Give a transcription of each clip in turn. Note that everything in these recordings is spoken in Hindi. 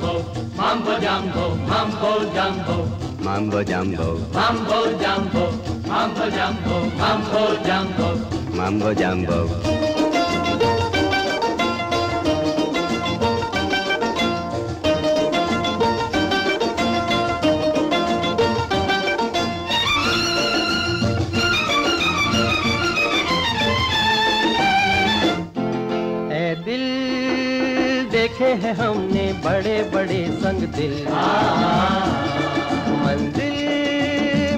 mambo mambo jumbo, mambo jumbo, mambo jumbo, mambo jumbo, mambo jumbo, mambo jumbo. Mambo jumbo. देखे हैं हमने बड़े बड़े संग दिल। मंजिल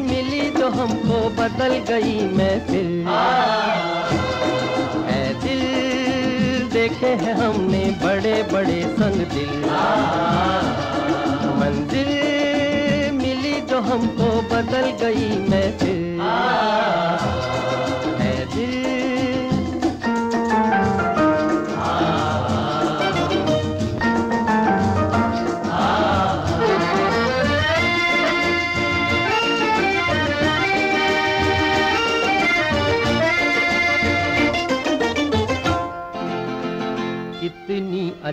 मिली तो हमको बदल गई महफिल। ए दिल देखे हैं हमने बड़े बड़े संग दिल। मंजिल मिली तो हमको बदल गई महफिल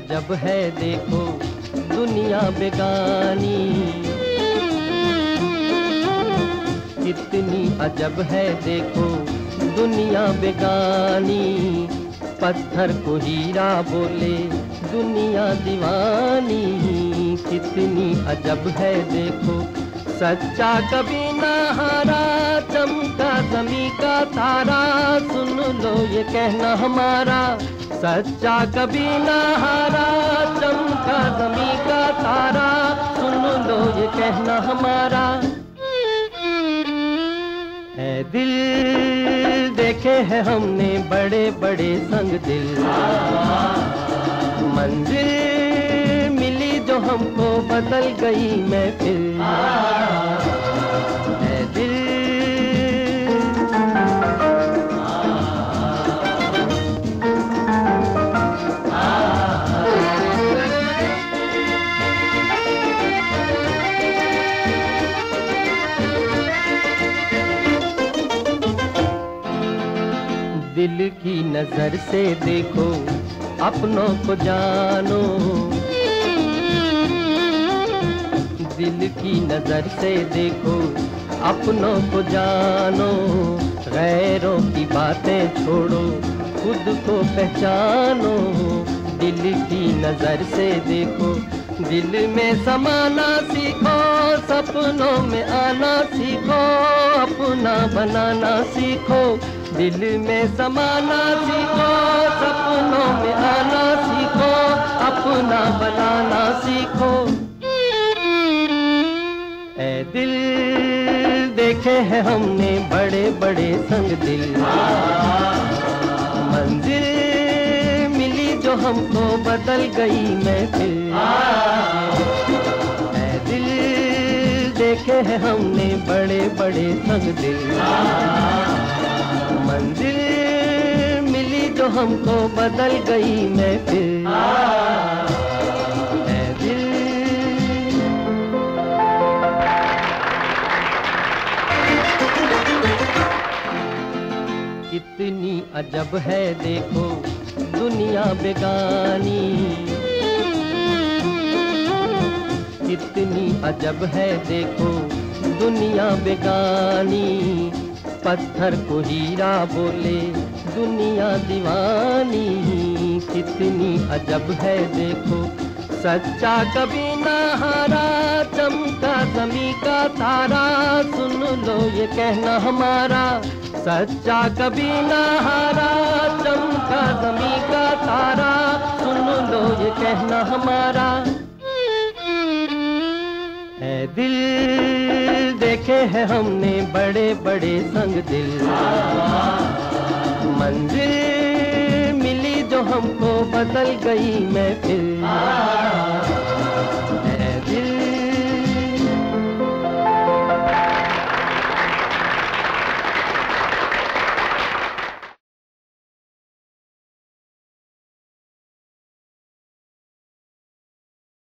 अजब है देखो दुनिया बेगानी। कितनी अजब है देखो दुनिया बेगानी। पत्थर को हीरा बोले दुनिया दीवानी। कितनी अजब है देखो सच्चा कभी ना हारा, चमका जमी का तारा। सुन लो ये कहना हमारा सच्चा कभी ना हारा, चमका जमी का तारा। सुन लो ये कहना हमारा। है दिल देखे हैं हमने बड़े बड़े संग दिल। मंजिल मिली जो हमको बदल गई महफिल। है दिल की नज़र से देखो, अपनों को जानो। दिल की नज़र से देखो, अपनों को जानो। गैरों की बातें छोड़ो, खुद को पहचानो। दिल की नज़र से देखो, दिल में समाना सीखो, सपनों में आना सीखो, अपना बनाना सीखो। दिल में समाना सीखो, सपनों में आना सीखो, अपना बनाना सीखो। ए दिल देखे हैं हमने बड़े बड़े संग दिल। मंजिल मिली जो हमको बदल गई ए दिल देखे हैं हमने बड़े बड़े संग दिल। हमको बदल गई ए दिल। कितनी अजब है देखो, दुनिया बेगानी। कितनी अजब है देखो, दुनिया बेगानी। पत्थर को हीरा बोले दुनिया दीवानी कितनी अजब है देखो। सच्चा कभी ना हारा, चमका जमी का तारा, सुन लो ये कहना हमारा। सच्चा कभी ना हारा, चमका जमी का तारा, सुन लो ये कहना हमारा। है दिल, देखे हैं हमने बड़े बड़े संग दिल। मंजिल मिली जो हमको बदल गई महफिल।